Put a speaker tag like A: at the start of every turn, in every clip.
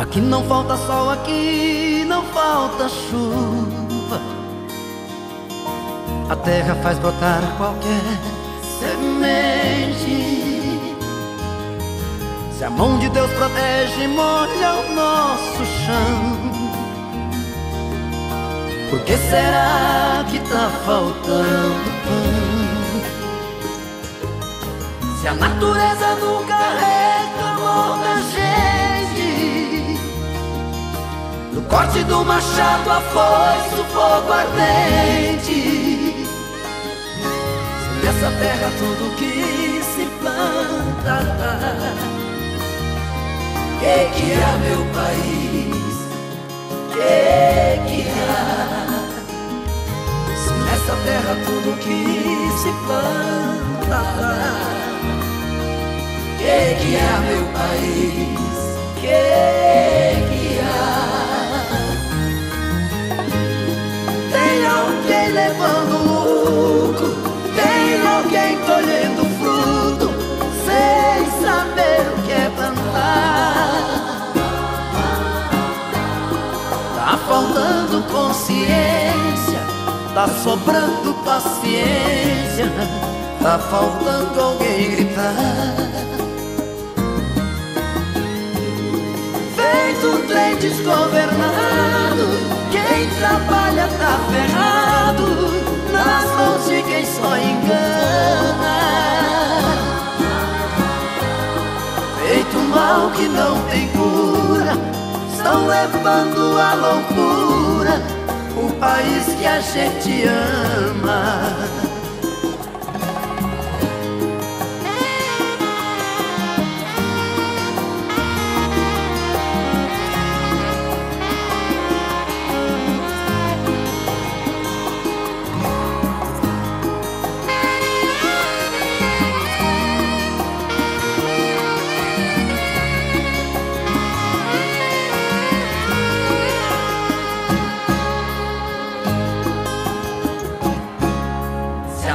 A: Aqui não falta sol, aqui não falta chuva. A terra faz brotar qualquer semente. Se a mão de Deus protege, molha o nosso chão. Por que será que tá faltando pão? Se a natureza nunca reclamou No corte do machado, a foice, o fogo ardente Se nessa terra tudo que se planta Que que há, meu país? Que que há? Se nessa terra tudo que se planta que que há, meu faltando consciência, tá sobrando paciência, tá faltando alguém gritar. feito trem desgovernado Quem trabalha tá ferrado. Nas mãos de quem só engana. Feito mal que não tem cura Estão levando à loucura O país que a gente ama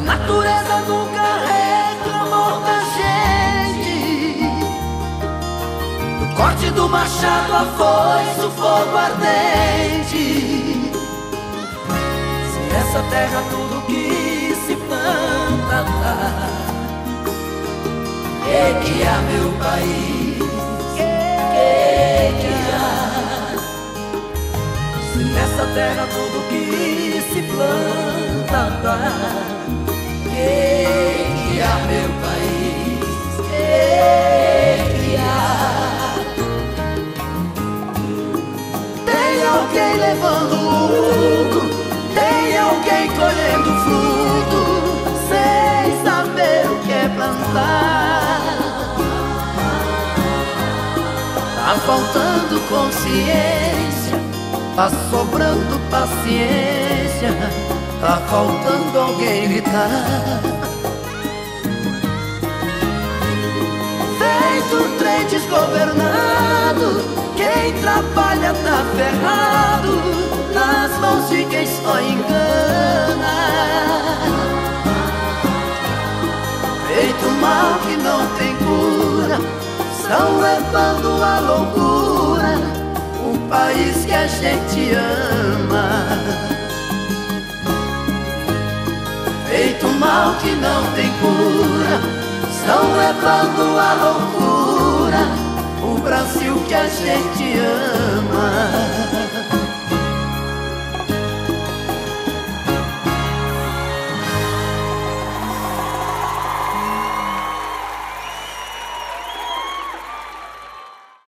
A: natureza nunca reclamou da gente Do corte do machado, a foice, o fogo ardente Se nessa terra tudo que se planta dá Que que há, meu país? Que que há? Se nessa terra tudo que se planta dá faltando consciência, tá sobrando paciência. Tá faltando alguém gritar. Feito um trem desgovernado Quem trabalha tá ferrado. Nas mãos de quem só engana. Feito mal que não tem cura Estão levando a loucura. O país que a gente ama mal que não tem cura, estão levando à loucura o Brasil que a gente ama.